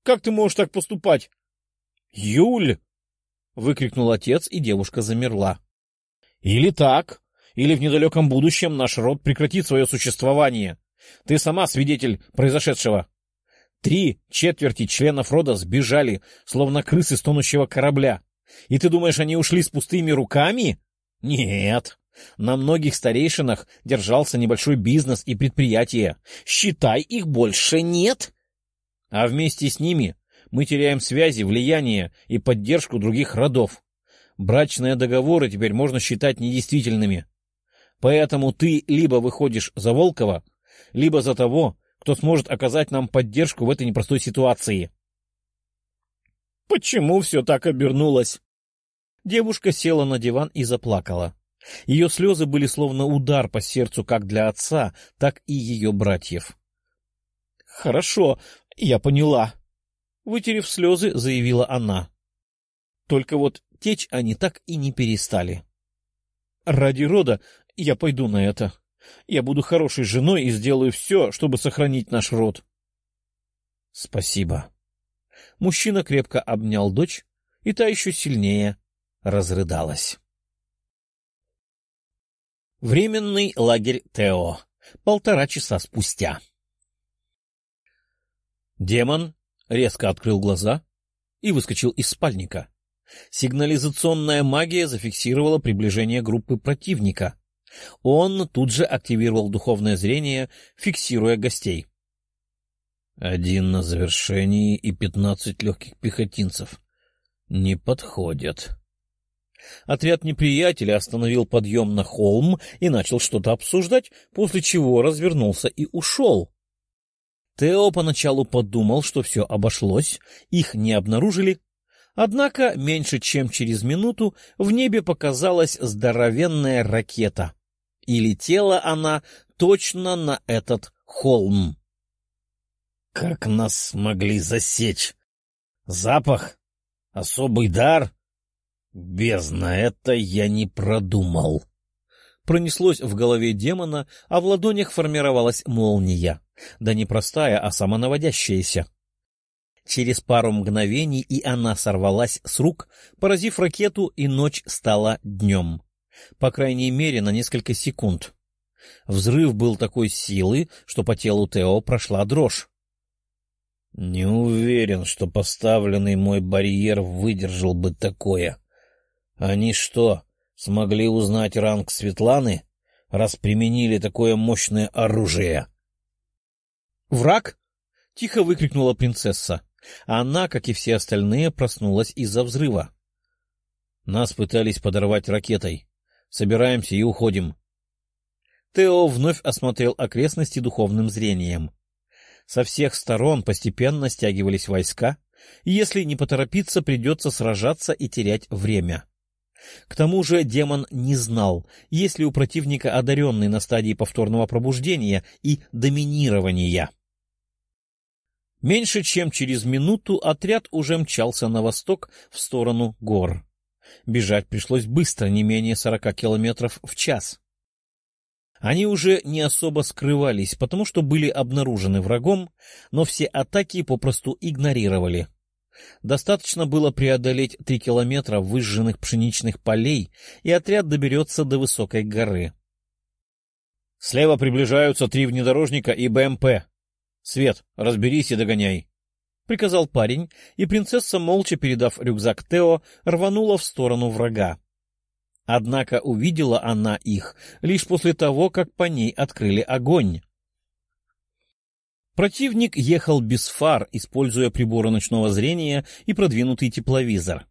Как ты можешь так поступать? — Юль! — выкрикнул отец, и девушка замерла. — Или так, или в недалеком будущем наш род прекратит свое существование. Ты сама свидетель произошедшего. Три четверти членов рода сбежали, словно крысы с тонущего корабля. И ты думаешь, они ушли с пустыми руками? Нет. На многих старейшинах держался небольшой бизнес и предприятие. Считай, их больше нет. А вместе с ними мы теряем связи, влияние и поддержку других родов. Брачные договоры теперь можно считать недействительными. Поэтому ты либо выходишь за Волкова, либо за того, кто сможет оказать нам поддержку в этой непростой ситуации. Почему все так обернулось? Девушка села на диван и заплакала. Ее слезы были словно удар по сердцу как для отца, так и ее братьев. — Хорошо, я поняла. Вытерев слезы, заявила она. Только вот течь они так и не перестали. — Ради рода я пойду на это. Я буду хорошей женой и сделаю все, чтобы сохранить наш род. — Спасибо. Мужчина крепко обнял дочь, и та еще сильнее разрыдалась. Временный лагерь Тео. Полтора часа спустя. Демон резко открыл глаза и выскочил из спальника. Сигнализационная магия зафиксировала приближение группы противника. Он тут же активировал духовное зрение, фиксируя гостей. Один на завершении и пятнадцать легких пехотинцев. Не подходят. Отряд неприятеля остановил подъем на холм и начал что-то обсуждать, после чего развернулся и ушел. Тео поначалу подумал, что все обошлось, их не обнаружили, однако меньше чем через минуту в небе показалась здоровенная ракета, и летела она точно на этот холм. Как нас смогли засечь? Запах? Особый дар? Бездна, это я не продумал. Пронеслось в голове демона, а в ладонях формировалась молния. Да не простая, а самонаводящаяся. Через пару мгновений и она сорвалась с рук, поразив ракету, и ночь стала днем. По крайней мере, на несколько секунд. Взрыв был такой силы, что по телу Тео прошла дрожь. Не уверен, что поставленный мой барьер выдержал бы такое. Они что, смогли узнать ранг Светланы, раз применили такое мощное оружие? «Враг?» — тихо выкрикнула принцесса. Она, как и все остальные, проснулась из-за взрыва. Нас пытались подорвать ракетой. Собираемся и уходим. Тео вновь осмотрел окрестности духовным зрением. Со всех сторон постепенно стягивались войска, и если не поторопиться, придется сражаться и терять время. К тому же демон не знал, есть ли у противника одаренный на стадии повторного пробуждения и доминирования. Меньше чем через минуту отряд уже мчался на восток в сторону гор. Бежать пришлось быстро, не менее сорока километров в час. Они уже не особо скрывались, потому что были обнаружены врагом, но все атаки попросту игнорировали. Достаточно было преодолеть три километра выжженных пшеничных полей, и отряд доберется до высокой горы. «Слева приближаются три внедорожника и БМП. Свет, разберись и догоняй», — приказал парень, и принцесса, молча передав рюкзак Тео, рванула в сторону врага. Однако увидела она их лишь после того, как по ней открыли огонь. Противник ехал без фар, используя приборы ночного зрения и продвинутый тепловизор.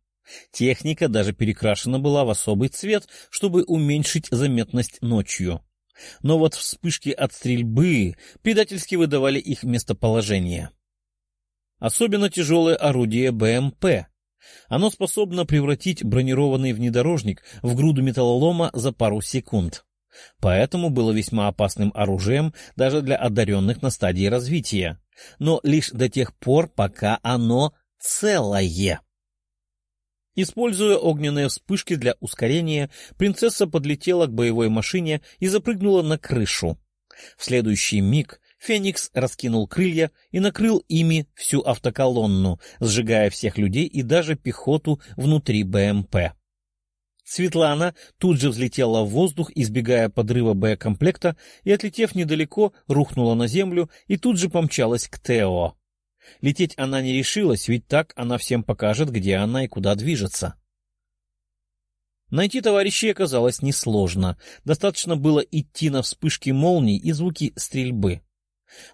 Техника даже перекрашена была в особый цвет, чтобы уменьшить заметность ночью. Но вот вспышки от стрельбы предательски выдавали их местоположение. Особенно тяжелое орудие БМП. Оно способно превратить бронированный внедорожник в груду металлолома за пару секунд поэтому было весьма опасным оружием даже для одаренных на стадии развития, но лишь до тех пор, пока оно целое. Используя огненные вспышки для ускорения, принцесса подлетела к боевой машине и запрыгнула на крышу. В следующий миг Феникс раскинул крылья и накрыл ими всю автоколонну, сжигая всех людей и даже пехоту внутри БМП. Светлана тут же взлетела в воздух, избегая подрыва боекомплекта, и, отлетев недалеко, рухнула на землю и тут же помчалась к Тео. Лететь она не решилась, ведь так она всем покажет, где она и куда движется. Найти товарищей оказалось несложно. Достаточно было идти на вспышки молний и звуки стрельбы.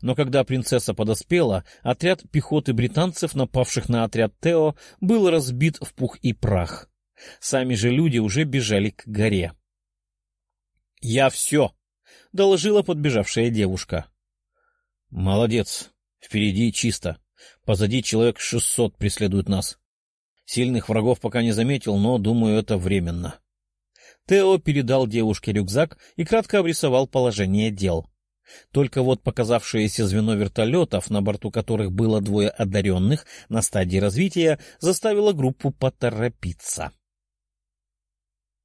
Но когда принцесса подоспела, отряд пехоты британцев, напавших на отряд Тео, был разбит в пух и прах. Сами же люди уже бежали к горе. — Я все! — доложила подбежавшая девушка. — Молодец. Впереди чисто. Позади человек шестьсот преследует нас. Сильных врагов пока не заметил, но, думаю, это временно. Тео передал девушке рюкзак и кратко обрисовал положение дел. Только вот показавшееся звено вертолетов, на борту которых было двое одаренных на стадии развития, заставило группу поторопиться.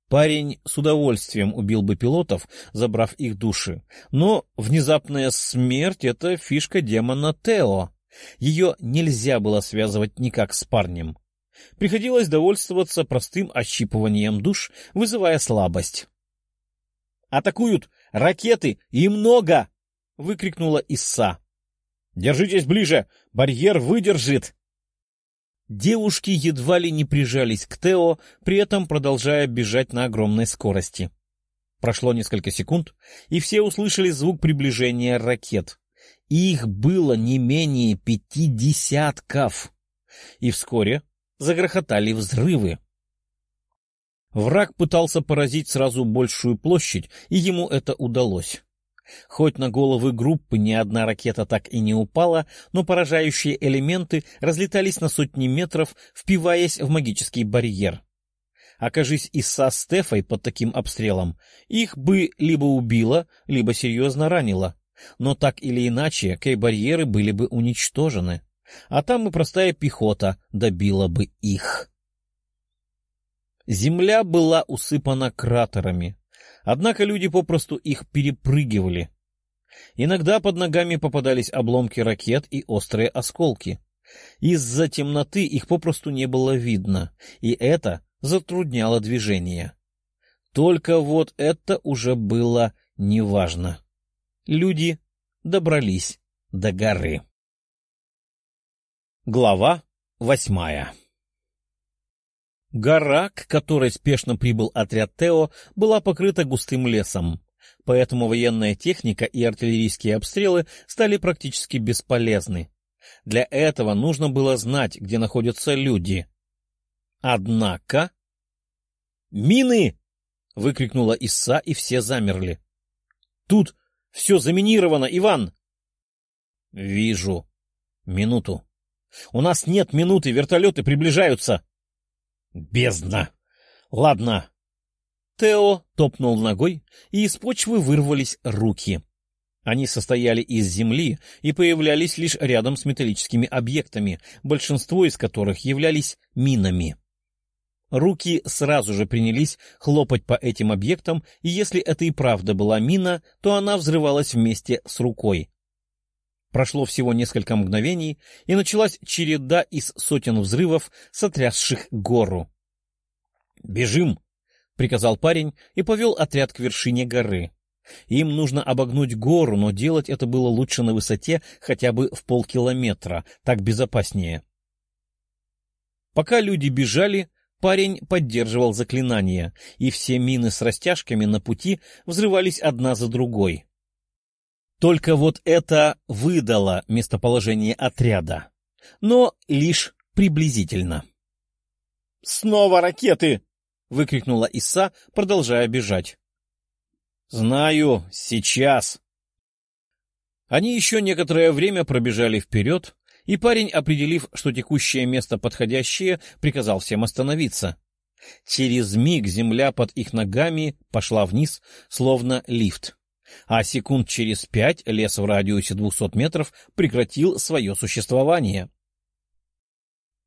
Парень с удовольствием убил бы пилотов, забрав их души. Но внезапная смерть — это фишка демона Тео. Ее нельзя было связывать никак с парнем. Приходилось довольствоваться простым ощипыванием душ, вызывая слабость. «Атакуют! Ракеты! И много!» — выкрикнула Исса. «Держитесь ближе! Барьер выдержит!» Девушки едва ли не прижались к Тео, при этом продолжая бежать на огромной скорости. Прошло несколько секунд, и все услышали звук приближения ракет. Их было не менее пяти десятков. И вскоре загрохотали взрывы. Враг пытался поразить сразу большую площадь, и ему это удалось. Хоть на головы группы ни одна ракета так и не упала, но поражающие элементы разлетались на сотни метров, впиваясь в магический барьер. Окажись и со Стефой под таким обстрелом, их бы либо убило, либо серьезно ранило. Но так или иначе, кей-барьеры были бы уничтожены. А там и простая пехота добила бы их. Земля была усыпана кратерами, Однако люди попросту их перепрыгивали. Иногда под ногами попадались обломки ракет и острые осколки. Из-за темноты их попросту не было видно, и это затрудняло движение. Только вот это уже было неважно. Люди добрались до горы. Глава восьмая Гора, к которой спешно прибыл отряд Тео, была покрыта густым лесом, поэтому военная техника и артиллерийские обстрелы стали практически бесполезны. Для этого нужно было знать, где находятся люди. Однако... «Мины!» — выкрикнула Исса, и все замерли. «Тут все заминировано, Иван!» «Вижу. Минуту. У нас нет минуты, вертолеты приближаются!» «Бездна! Ладно!» Тео топнул ногой, и из почвы вырвались руки. Они состояли из земли и появлялись лишь рядом с металлическими объектами, большинство из которых являлись минами. Руки сразу же принялись хлопать по этим объектам, и если это и правда была мина, то она взрывалась вместе с рукой. Прошло всего несколько мгновений, и началась череда из сотен взрывов, сотрясших гору. «Бежим!» — приказал парень и повел отряд к вершине горы. Им нужно обогнуть гору, но делать это было лучше на высоте хотя бы в полкилометра, так безопаснее. Пока люди бежали, Парень поддерживал заклинания, и все мины с растяжками на пути взрывались одна за другой. Только вот это выдало местоположение отряда, но лишь приблизительно. «Снова ракеты!» — выкрикнула Иса, продолжая бежать. «Знаю, сейчас!» Они еще некоторое время пробежали вперед, и парень, определив, что текущее место подходящее, приказал всем остановиться. Через миг земля под их ногами пошла вниз, словно лифт. А секунд через пять лес в радиусе двухсот метров прекратил свое существование.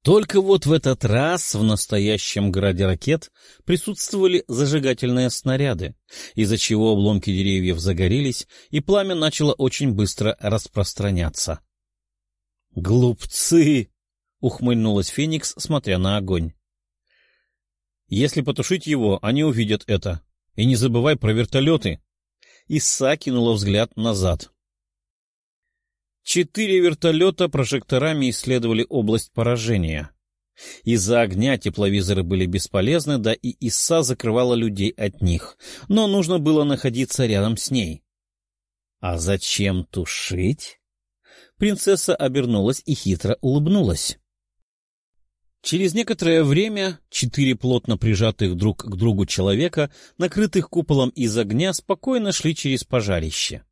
Только вот в этот раз в настоящем граде ракет присутствовали зажигательные снаряды, из-за чего обломки деревьев загорелись, и пламя начало очень быстро распространяться. «Глупцы!» — ухмыльнулась Феникс, смотря на огонь. «Если потушить его, они увидят это. И не забывай про вертолеты!» Иса кинула взгляд назад. Четыре вертолета прожекторами исследовали область поражения. Из-за огня тепловизоры были бесполезны, да и Иса закрывала людей от них, но нужно было находиться рядом с ней. А зачем тушить? Принцесса обернулась и хитро улыбнулась. Через некоторое время четыре плотно прижатых друг к другу человека, накрытых куполом из огня, спокойно шли через пожарище.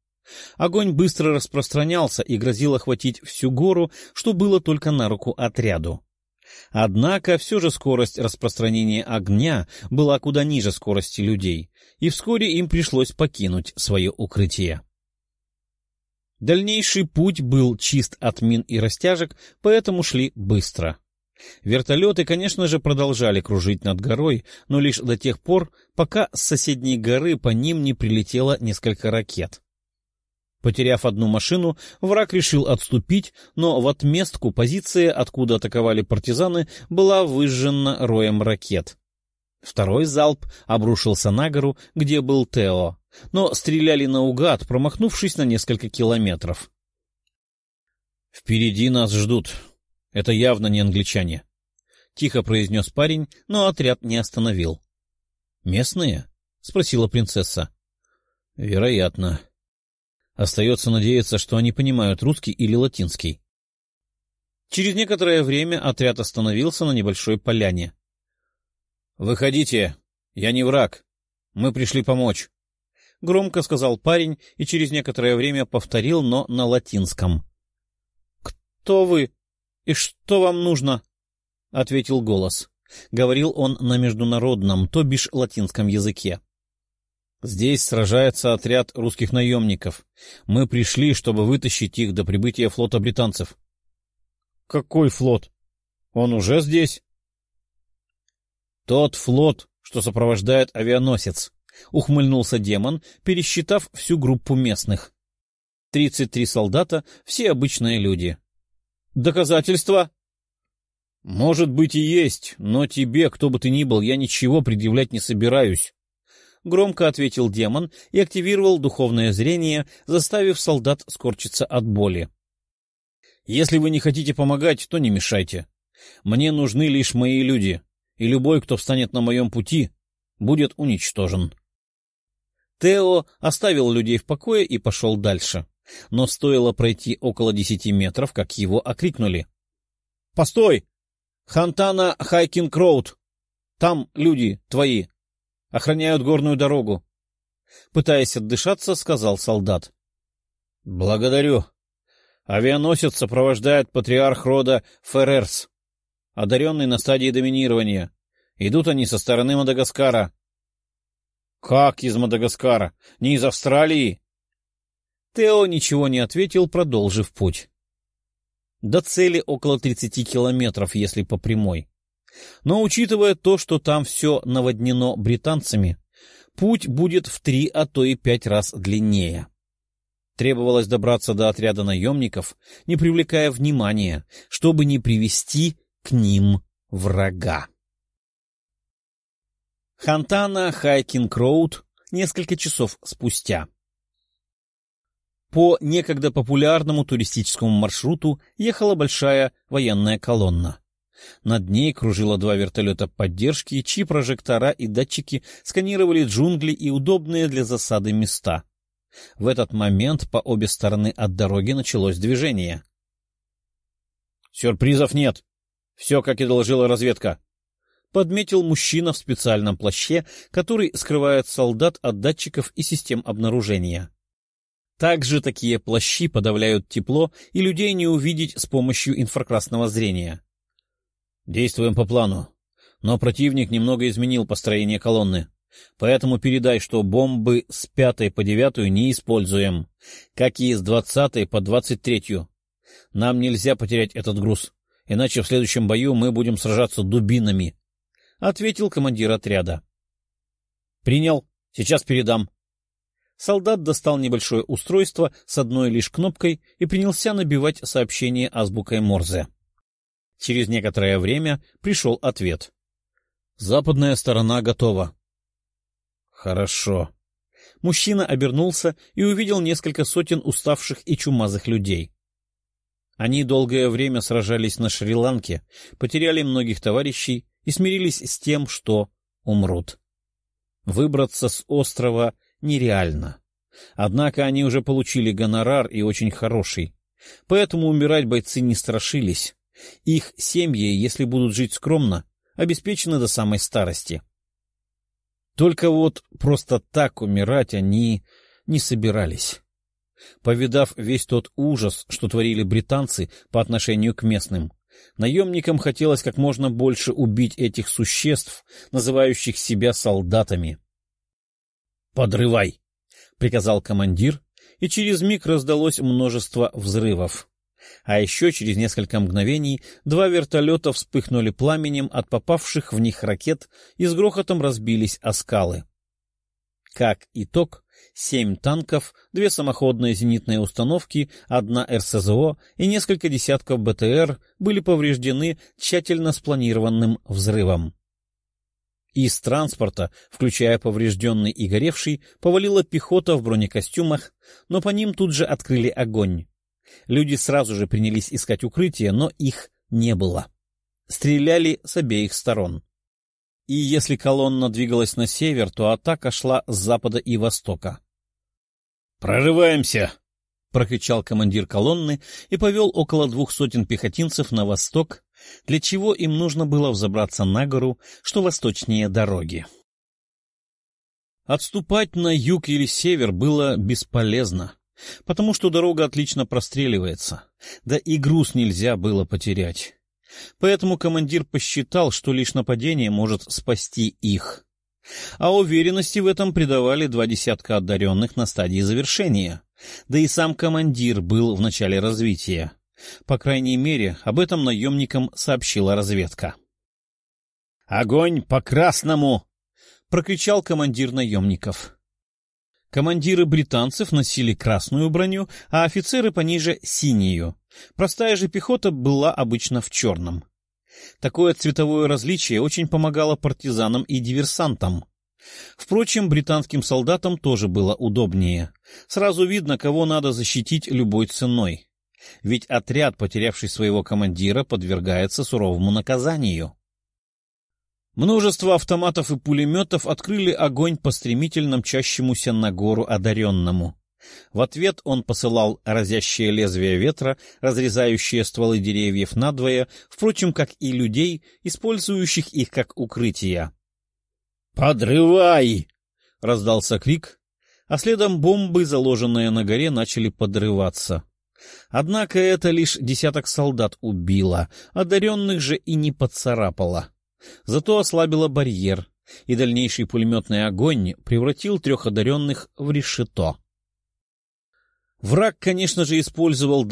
Огонь быстро распространялся и грозил охватить всю гору, что было только на руку отряду. Однако все же скорость распространения огня была куда ниже скорости людей, и вскоре им пришлось покинуть свое укрытие. Дальнейший путь был чист от мин и растяжек, поэтому шли быстро. Вертолеты, конечно же, продолжали кружить над горой, но лишь до тех пор, пока с соседней горы по ним не прилетело несколько ракет. Потеряв одну машину, враг решил отступить, но в отместку позиция, откуда атаковали партизаны, была выжжена роем ракет. Второй залп обрушился на гору, где был Тео, но стреляли наугад, промахнувшись на несколько километров. «Впереди нас ждут. Это явно не англичане», — тихо произнес парень, но отряд не остановил. «Местные?» — спросила принцесса. «Вероятно. Остается надеяться, что они понимают русский или латинский». Через некоторое время отряд остановился на небольшой поляне. «Выходите, я не враг. Мы пришли помочь», — громко сказал парень и через некоторое время повторил, но на латинском. «Кто вы и что вам нужно?» — ответил голос. Говорил он на международном, то бишь латинском языке. «Здесь сражается отряд русских наемников. Мы пришли, чтобы вытащить их до прибытия флота британцев». «Какой флот? Он уже здесь?» «Тот флот, что сопровождает авианосец», — ухмыльнулся демон, пересчитав всю группу местных. «Тридцать три солдата, все обычные люди». «Доказательства?» «Может быть и есть, но тебе, кто бы ты ни был, я ничего предъявлять не собираюсь», — громко ответил демон и активировал духовное зрение, заставив солдат скорчиться от боли. «Если вы не хотите помогать, то не мешайте. Мне нужны лишь мои люди и любой, кто встанет на моем пути, будет уничтожен. Тео оставил людей в покое и пошел дальше. Но стоило пройти около десяти метров, как его окрикнули. — Постой! Хантана Хайкинг Роуд! Там люди твои! Охраняют горную дорогу. Пытаясь отдышаться, сказал солдат. — Благодарю. Авианосец сопровождает патриарх рода Феррерс, одаренный на стадии доминирования. Идут они со стороны Мадагаскара. — Как из Мадагаскара? Не из Австралии? Тео ничего не ответил, продолжив путь. До цели около 30 километров, если по прямой. Но учитывая то, что там все наводнено британцами, путь будет в три, а то и пять раз длиннее. Требовалось добраться до отряда наемников, не привлекая внимания, чтобы не привести к ним врага. Хантана Хайкинг Роуд несколько часов спустя. По некогда популярному туристическому маршруту ехала большая военная колонна. Над ней кружило два вертолета поддержки, чьи прожектора и датчики сканировали джунгли и удобные для засады места. В этот момент по обе стороны от дороги началось движение. «Сюрпризов нет. Все, как и доложила разведка», — подметил мужчина в специальном плаще, который скрывает солдат от датчиков и систем обнаружения. Также такие плащи подавляют тепло, и людей не увидеть с помощью инфракрасного зрения. Действуем по плану. Но противник немного изменил построение колонны. Поэтому передай, что бомбы с пятой по девятую не используем, как и с двадцатой по двадцать третью. Нам нельзя потерять этот груз, иначе в следующем бою мы будем сражаться дубинами, — ответил командир отряда. — Принял. Сейчас передам. Солдат достал небольшое устройство с одной лишь кнопкой и принялся набивать сообщение азбукой Морзе. Через некоторое время пришел ответ. «Западная сторона готова». «Хорошо». Мужчина обернулся и увидел несколько сотен уставших и чумазых людей. Они долгое время сражались на Шри-Ланке, потеряли многих товарищей и смирились с тем, что умрут. Выбраться с острова нереально. Однако они уже получили гонорар и очень хороший. Поэтому умирать бойцы не страшились. Их семьи, если будут жить скромно, обеспечены до самой старости. Только вот просто так умирать они не собирались. Повидав весь тот ужас, что творили британцы по отношению к местным, наемникам хотелось как можно больше убить этих существ, называющих себя солдатами. «Подрывай!» — приказал командир, и через миг раздалось множество взрывов. А еще через несколько мгновений два вертолета вспыхнули пламенем от попавших в них ракет и с грохотом разбились о скалы. Как итог, семь танков, две самоходные зенитные установки, одна РСЗО и несколько десятков БТР были повреждены тщательно спланированным взрывом. Из транспорта, включая поврежденный и горевший, повалила пехота в бронекостюмах, но по ним тут же открыли огонь. Люди сразу же принялись искать укрытие, но их не было. Стреляли с обеих сторон. И если колонна двигалась на север, то атака шла с запада и востока. «Прорываемся!» — прокричал командир колонны и повел около двух сотен пехотинцев на восток, для чего им нужно было взобраться на гору, что восточнее дороги. Отступать на юг или север было бесполезно, потому что дорога отлично простреливается, да и груз нельзя было потерять. Поэтому командир посчитал, что лишь нападение может спасти их. А уверенности в этом придавали два десятка одаренных на стадии завершения. Да и сам командир был в начале развития. По крайней мере, об этом наемникам сообщила разведка. «Огонь по красному!» — прокричал командир наемников. Командиры британцев носили красную броню, а офицеры пониже — синюю. Простая же пехота была обычно в черном. Такое цветовое различие очень помогало партизанам и диверсантам. Впрочем, британским солдатам тоже было удобнее. Сразу видно, кого надо защитить любой ценой. Ведь отряд, потерявший своего командира, подвергается суровому наказанию. Множество автоматов и пулеметов открыли огонь по стремительно мчащемуся на гору одаренному. В ответ он посылал разящее лезвие ветра, разрезающие стволы деревьев надвое, впрочем, как и людей, использующих их как укрытия. «Подрывай!» — раздался крик, а следом бомбы, заложенные на горе, начали подрываться. Однако это лишь десяток солдат убило, одаренных же и не поцарапало. Зато ослабило барьер, и дальнейший пулеметный огонь превратил трех одаренных в решето. Враг, конечно же, использовал